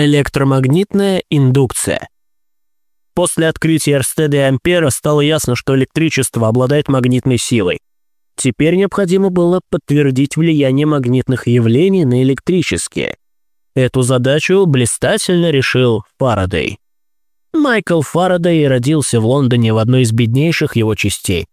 Электромагнитная индукция. После открытия Эрстеда и Ампера стало ясно, что электричество обладает магнитной силой. Теперь необходимо было подтвердить влияние магнитных явлений на электрические. Эту задачу блистательно решил Фарадей. Майкл Фарадей родился в Лондоне в одной из беднейших его частей.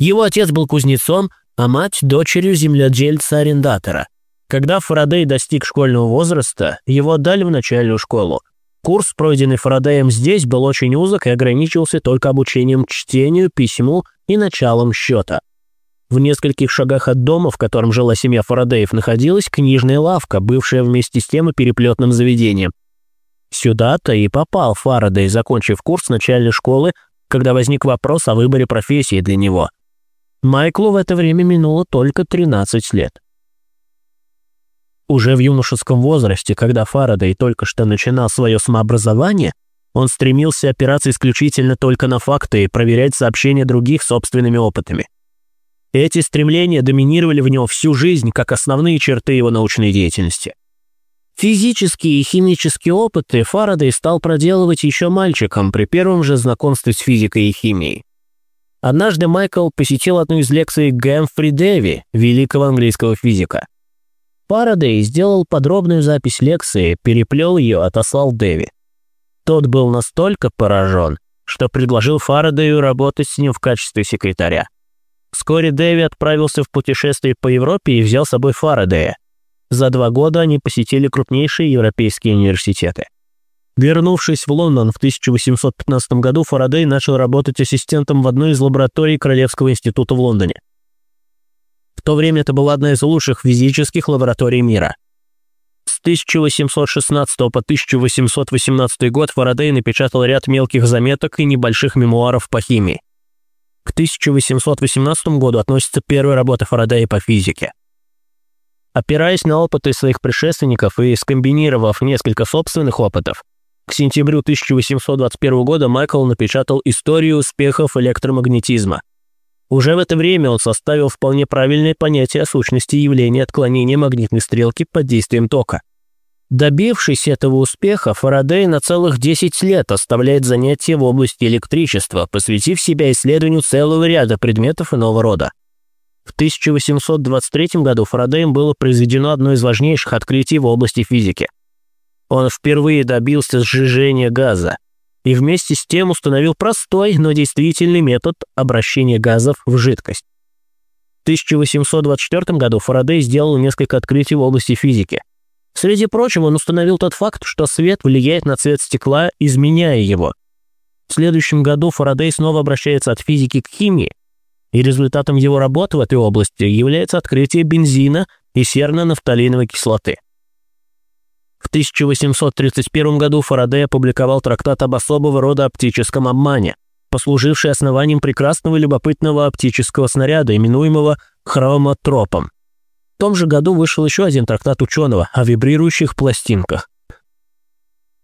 Его отец был кузнецом, а мать – дочерью земледельца-арендатора. Когда Фарадей достиг школьного возраста, его отдали в начальную школу. Курс, пройденный Фарадеем здесь, был очень узок и ограничивался только обучением чтению, письму и началом счета. В нескольких шагах от дома, в котором жила семья Фарадеев, находилась книжная лавка, бывшая вместе с тем и переплетным заведением. Сюда-то и попал Фарадей, закончив курс начальной школы, когда возник вопрос о выборе профессии для него. Майклу в это время минуло только 13 лет. Уже в юношеском возрасте, когда Фарадей только что начинал свое самообразование, он стремился опираться исключительно только на факты и проверять сообщения других собственными опытами. Эти стремления доминировали в нем всю жизнь как основные черты его научной деятельности. Физические и химические опыты Фарадей стал проделывать еще мальчиком при первом же знакомстве с физикой и химией. Однажды Майкл посетил одну из лекций Гэмфри Дэви, великого английского физика. Фарадей сделал подробную запись лекции, переплел ее, отослал Дэви. Тот был настолько поражен, что предложил Фарадею работать с ним в качестве секретаря. Вскоре Дэви отправился в путешествие по Европе и взял с собой Фарадея. За два года они посетили крупнейшие европейские университеты. Вернувшись в Лондон в 1815 году, Фарадей начал работать ассистентом в одной из лабораторий Королевского института в Лондоне то время это была одна из лучших физических лабораторий мира. С 1816 по 1818 год Фарадей напечатал ряд мелких заметок и небольших мемуаров по химии. К 1818 году относится первая работа Фарадея по физике. Опираясь на опыты своих предшественников и скомбинировав несколько собственных опытов, к сентябрю 1821 года Майкл напечатал историю успехов электромагнетизма – уже в это время он составил вполне правильное понятие о сущности явления отклонения магнитной стрелки под действием тока. Добившись этого успеха, Фарадей на целых 10 лет оставляет занятия в области электричества, посвятив себя исследованию целого ряда предметов иного рода. В 1823 году Фарадеем было произведено одно из важнейших открытий в области физики. Он впервые добился сжижения газа, и вместе с тем установил простой, но действительный метод обращения газов в жидкость. В 1824 году Фарадей сделал несколько открытий в области физики. Среди прочего, он установил тот факт, что свет влияет на цвет стекла, изменяя его. В следующем году Фарадей снова обращается от физики к химии, и результатом его работы в этой области является открытие бензина и серно-нафталиновой кислоты. В 1831 году Фарадей опубликовал трактат об особого рода оптическом обмане, послуживший основанием прекрасного любопытного оптического снаряда, именуемого хромотропом. В том же году вышел еще один трактат ученого о вибрирующих пластинках.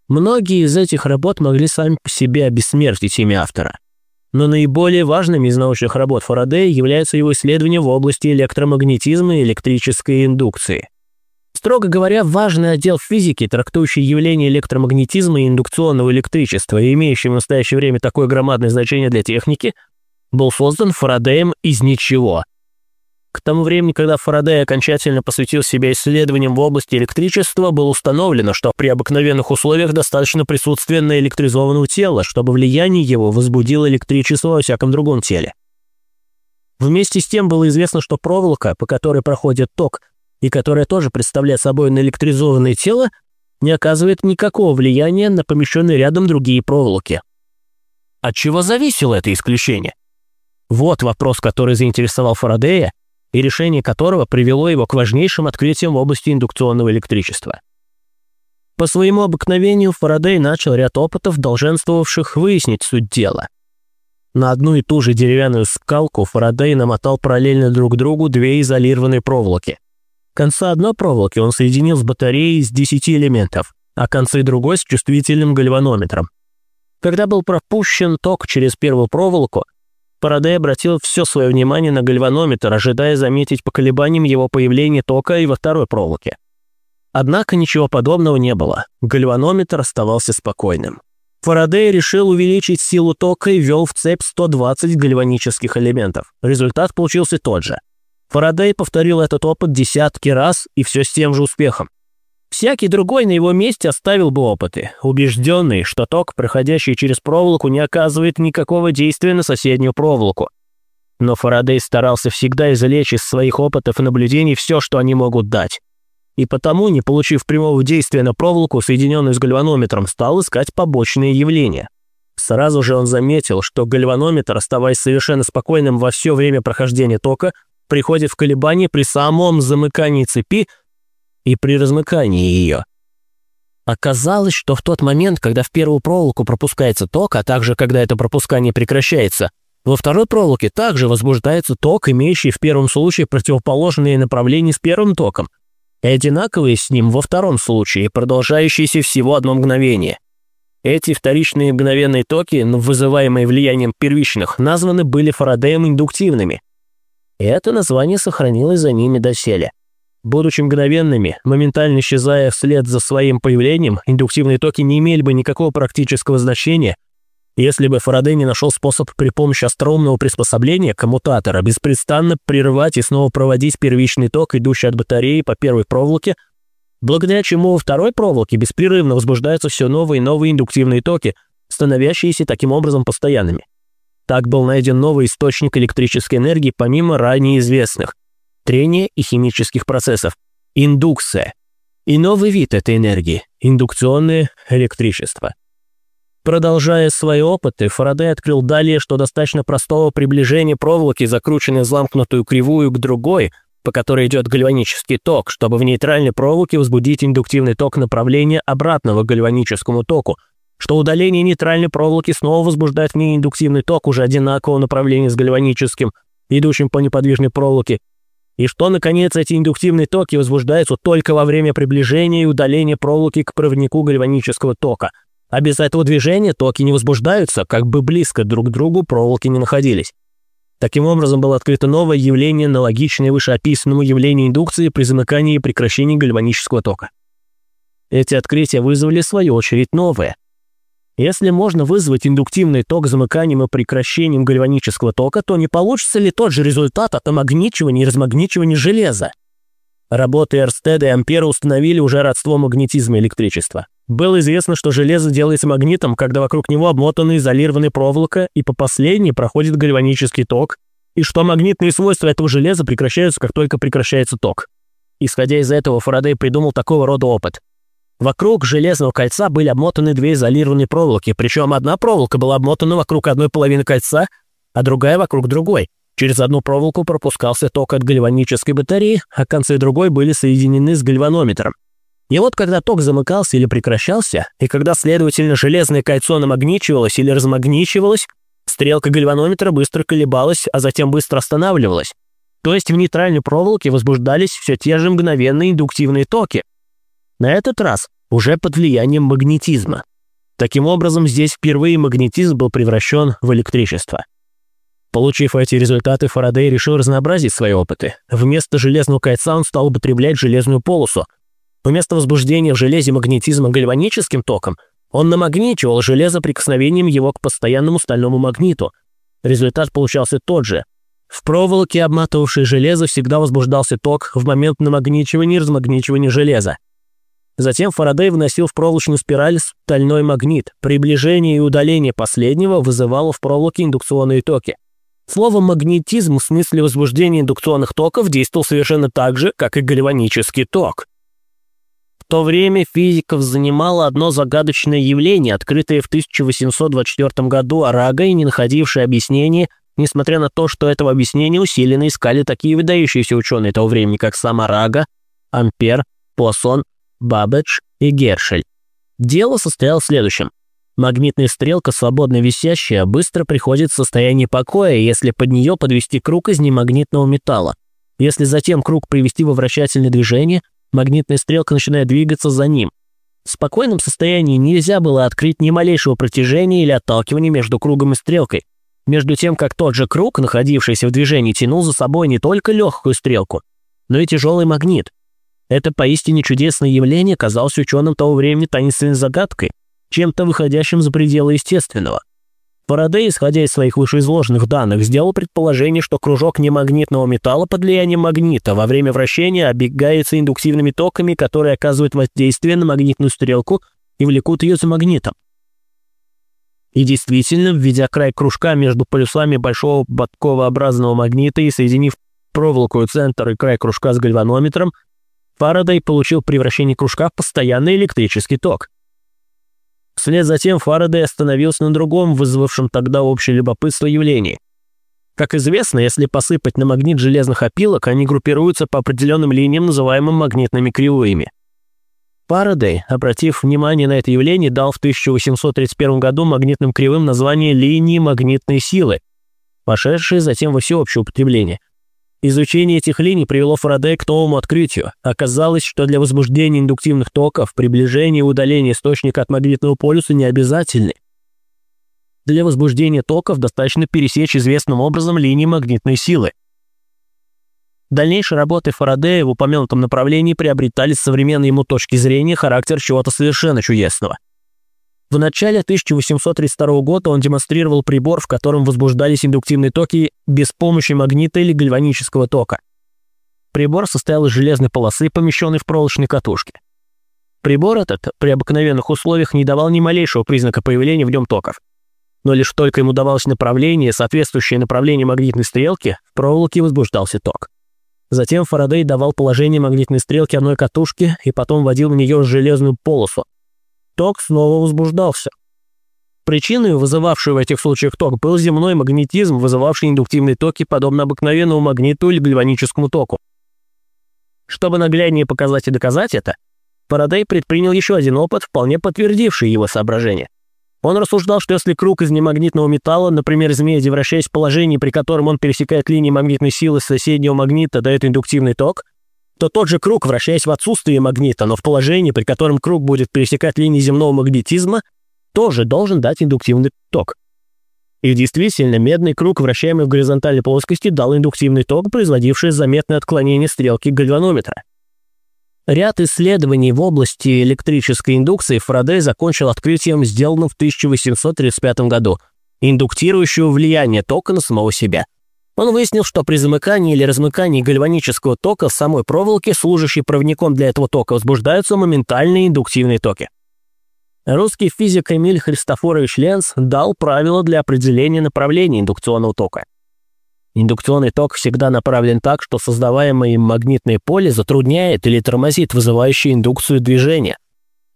Многие из этих работ могли сами по себе обессмертить имя автора. Но наиболее важными из научных работ Фарадея являются его исследования в области электромагнетизма и электрической индукции – Строго говоря, важный отдел физики, трактующий явления электромагнетизма и индукционного электричества имеющий в настоящее время такое громадное значение для техники, был создан Фарадеем из ничего. К тому времени, когда Фарадей окончательно посвятил себя исследованиям в области электричества, было установлено, что при обыкновенных условиях достаточно присутствия наэлектризованного тела, чтобы влияние его возбудило электричество во всяком другом теле. Вместе с тем было известно, что проволока, по которой проходит ток, и которая тоже представляет собой наэлектризованное тело, не оказывает никакого влияния на помещенные рядом другие проволоки. От чего зависело это исключение? Вот вопрос, который заинтересовал Фарадея, и решение которого привело его к важнейшим открытиям в области индукционного электричества. По своему обыкновению Фарадей начал ряд опытов, долженствовавших выяснить суть дела. На одну и ту же деревянную скалку Фарадей намотал параллельно друг другу две изолированные проволоки – Конца одной проволоки он соединил с батареей из 10 элементов, а концы другой с чувствительным гальванометром. Когда был пропущен ток через первую проволоку, Парадей обратил все свое внимание на гальванометр, ожидая заметить по колебаниям его появление тока и во второй проволоке. Однако ничего подобного не было. Гальванометр оставался спокойным. Фарадей решил увеличить силу тока и ввел в цепь 120 гальванических элементов. Результат получился тот же. Фарадей повторил этот опыт десятки раз и все с тем же успехом. Всякий другой на его месте оставил бы опыты, убежденный, что ток, проходящий через проволоку, не оказывает никакого действия на соседнюю проволоку. Но Фарадей старался всегда извлечь из своих опытов и наблюдений все, что они могут дать и потому, не получив прямого действия на проволоку, соединенную с гальванометром, стал искать побочные явления. Сразу же он заметил, что гальванометр, оставаясь совершенно спокойным во все время прохождения тока, приходит в колебания при самом замыкании цепи и при размыкании ее. Оказалось, что в тот момент, когда в первую проволоку пропускается ток, а также когда это пропускание прекращается, во второй проволоке также возбуждается ток, имеющий в первом случае противоположные направления с первым током – и одинаковые с ним во втором случае, продолжающиеся всего одно мгновение. Эти вторичные мгновенные токи, вызываемые влиянием первичных, названы были Фарадеем индуктивными. Это название сохранилось за ними доселе. Будучи мгновенными, моментально исчезая вслед за своим появлением, индуктивные токи не имели бы никакого практического значения – если бы Фарадей не нашел способ при помощи остроумного приспособления коммутатора беспрестанно прерывать и снова проводить первичный ток, идущий от батареи по первой проволоке, благодаря чему во второй проволоке беспрерывно возбуждаются все новые и новые индуктивные токи, становящиеся таким образом постоянными. Так был найден новый источник электрической энергии помимо ранее известных – трения и химических процессов – индукция. И новый вид этой энергии – индукционное электричество. Продолжая свои опыты, Фарадей открыл далее, что достаточно простого приближения проволоки, закрученной замкнутую кривую к другой, по которой идет гальванический ток, чтобы в нейтральной проволоке возбудить индуктивный ток направления обратного гальваническому току, что удаление нейтральной проволоки снова возбуждает в ней индуктивный ток уже одинакового направления с гальваническим, идущим по неподвижной проволоке, и что, наконец, эти индуктивные токи возбуждаются только во время приближения и удаления проволоки к проводнику гальванического тока – а без этого движения токи не возбуждаются, как бы близко друг к другу проволоки не находились. Таким образом, было открыто новое явление, аналогичное вышеописанному явлению индукции при замыкании и прекращении гальванического тока. Эти открытия вызвали, в свою очередь, новое. Если можно вызвать индуктивный ток замыканием и прекращением гальванического тока, то не получится ли тот же результат от омагничивания и размагничивания железа? Работы Эрстеда и Ампера установили уже родство магнетизма и электричества. Было известно, что железо делается магнитом, когда вокруг него обмотана изолированная проволока, и по последней проходит гальванический ток, и что магнитные свойства этого железа прекращаются, как только прекращается ток. Исходя из этого, Фарадей придумал такого рода опыт. Вокруг железного кольца были обмотаны две изолированные проволоки, причем одна проволока была обмотана вокруг одной половины кольца, а другая вокруг другой. Через одну проволоку пропускался ток от гальванической батареи, а концы другой были соединены с гальванометром. И вот когда ток замыкался или прекращался, и когда, следовательно, железное кольцо намагничивалось или размагничивалось, стрелка гальванометра быстро колебалась, а затем быстро останавливалась. То есть в нейтральной проволоке возбуждались все те же мгновенные индуктивные токи. На этот раз уже под влиянием магнетизма. Таким образом, здесь впервые магнетизм был превращен в электричество. Получив эти результаты, Фарадей решил разнообразить свои опыты. Вместо железного кольца он стал употреблять железную полосу – Вместо возбуждения в железе магнетизма гальваническим током, он намагничивал железо прикосновением его к постоянному стальному магниту. Результат получался тот же. В проволоке, обматывавшей железо, всегда возбуждался ток в момент намагничивания и размагничивания железа. Затем Фарадей вносил в проволочную спираль стальной магнит. Приближение и удаление последнего вызывало в проволоке индукционные токи. Слово «магнетизм» в смысле возбуждения индукционных токов действовал совершенно так же, как и гальванический ток то время физиков занимало одно загадочное явление, открытое в 1824 году Арага и не находившее объяснения, несмотря на то, что этого объяснения усиленно искали такие выдающиеся ученые того времени, как сам Арага, Ампер, Поссон, Баббедж и Гершель. Дело состояло в следующем. Магнитная стрелка, свободно висящая, быстро приходит в состояние покоя, если под нее подвести круг из немагнитного металла. Если затем круг привести во вращательное движение, магнитная стрелка начинает двигаться за ним. В спокойном состоянии нельзя было открыть ни малейшего протяжения или отталкивания между кругом и стрелкой, между тем, как тот же круг, находившийся в движении, тянул за собой не только легкую стрелку, но и тяжелый магнит. Это поистине чудесное явление казалось ученым того времени таинственной загадкой, чем-то выходящим за пределы естественного. Фарадей, исходя из своих вышеизложенных данных, сделал предположение, что кружок немагнитного металла под влиянием магнита во время вращения обегается индуктивными токами, которые оказывают воздействие на магнитную стрелку и влекут ее за магнитом. И действительно, введя край кружка между полюсами большого подковообразного магнита и соединив проволоку центр и край кружка с гальванометром, Фарадей получил превращение кружка в постоянный электрический ток. Вслед за тем Фарадей остановился на другом, вызвавшем тогда общее любопытство явлении. Как известно, если посыпать на магнит железных опилок, они группируются по определенным линиям, называемым магнитными кривыми. Фарадей, обратив внимание на это явление, дал в 1831 году магнитным кривым название линии магнитной силы, пошедшие затем во всеобщее употребление – Изучение этих линий привело Фарадея к новому открытию. Оказалось, что для возбуждения индуктивных токов приближение и удаление источника от магнитного полюса не обязательны. Для возбуждения токов достаточно пересечь известным образом линии магнитной силы. Дальнейшие работы Фарадея в упомянутом направлении приобретали с современной ему точки зрения характер чего-то совершенно чудесного – в начале 1832 года он демонстрировал прибор, в котором возбуждались индуктивные токи без помощи магнита или гальванического тока. Прибор состоял из железной полосы, помещенной в проволочной катушке. Прибор этот при обыкновенных условиях не давал ни малейшего признака появления в нем токов. Но лишь только ему давалось направление, соответствующее направлению магнитной стрелки, в проволоке возбуждался ток. Затем Фарадей давал положение магнитной стрелки одной катушки и потом вводил в нее железную полосу, ток снова возбуждался. Причиной, вызывавшей в этих случаях ток, был земной магнетизм, вызывавший индуктивные токи, подобно обыкновенному магниту или гальваническому току. Чтобы нагляднее показать и доказать это, Фарадей предпринял еще один опыт, вполне подтвердивший его соображение. Он рассуждал, что если круг из немагнитного металла, например, из меди, вращаясь в положении, при котором он пересекает линии магнитной силы соседнего магнита, дает индуктивный ток, то тот же круг, вращаясь в отсутствие магнита, но в положении, при котором круг будет пересекать линии земного магнетизма, тоже должен дать индуктивный ток. И действительно, медный круг, вращаемый в горизонтальной плоскости, дал индуктивный ток, производивший заметное отклонение стрелки гальванометра. Ряд исследований в области электрической индукции Фарадей закончил открытием, сделанным в 1835 году, индуктирующего влияние тока на самого себя – он выяснил, что при замыкании или размыкании гальванического тока в самой проволоке, служащей проводником для этого тока, возбуждаются моментальные индуктивные токи. Русский физик Эмиль Христофорович Ленц дал правила для определения направления индукционного тока. Индукционный ток всегда направлен так, что создаваемое им магнитное поле затрудняет или тормозит вызывающее индукцию движения,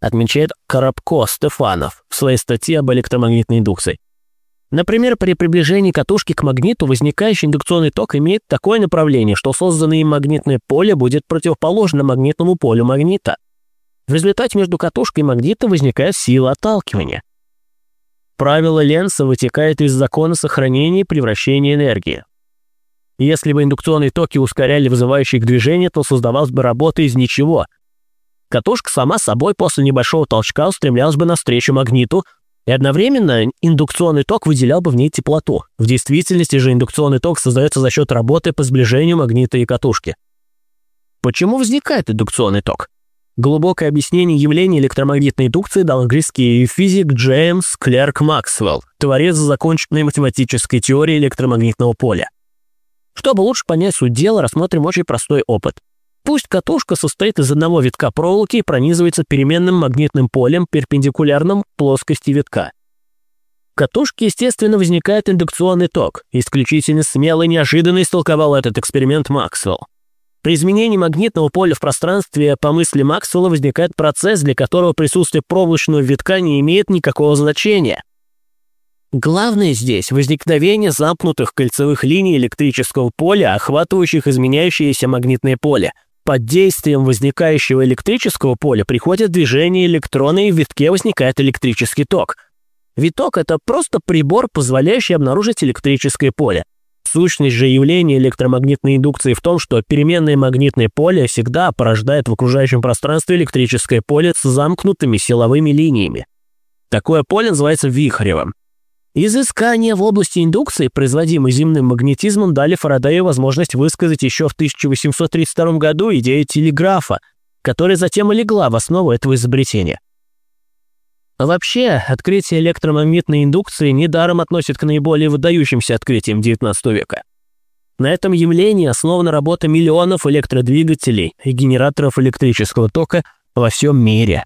отмечает Коробко Стефанов в своей статье об электромагнитной индукции. Например, при приближении катушки к магниту возникающий индукционный ток имеет такое направление, что созданное им магнитное поле будет противоположно магнитному полю магнита. В результате между катушкой и магнитом возникает сила отталкивания. Правило Ленца вытекает из закона сохранения и превращения энергии. Если бы индукционные токи ускоряли вызывающие их движение, то создавалась бы работа из ничего. Катушка сама собой после небольшого толчка устремлялась бы навстречу магниту, и одновременно индукционный ток выделял бы в ней теплоту. В действительности же индукционный ток создается за счет работы по сближению магнита и катушки. Почему возникает индукционный ток? Глубокое объяснение явления электромагнитной индукции дал английский физик Джеймс Клерк Максвелл, творец законченной математической теории электромагнитного поля. Чтобы лучше понять суть дела, рассмотрим очень простой опыт – Пусть катушка состоит из одного витка проволоки и пронизывается переменным магнитным полем, перпендикулярным плоскости витка. В катушке, естественно, возникает индукционный ток. Исключительно смело и неожиданно истолковал этот эксперимент Максвелл. При изменении магнитного поля в пространстве, по мысли Максвелла, возникает процесс, для которого присутствие проволочного витка не имеет никакого значения. Главное здесь – возникновение замкнутых кольцевых линий электрического поля, охватывающих изменяющееся магнитное поле – под действием возникающего электрического поля приходит движение электрона и в витке возникает электрический ток. Виток – это просто прибор, позволяющий обнаружить электрическое поле. Сущность же явления электромагнитной индукции в том, что переменное магнитное поле всегда порождает в окружающем пространстве электрическое поле с замкнутыми силовыми линиями. Такое поле называется вихревым. Изыскания в области индукции, производимые земным магнетизмом, дали Фарадею возможность высказать еще в 1832 году идею телеграфа, которая затем и легла в основу этого изобретения. Вообще, открытие электромагнитной индукции недаром относят к наиболее выдающимся открытиям XIX века. На этом явлении основана работа миллионов электродвигателей и генераторов электрического тока во всем мире.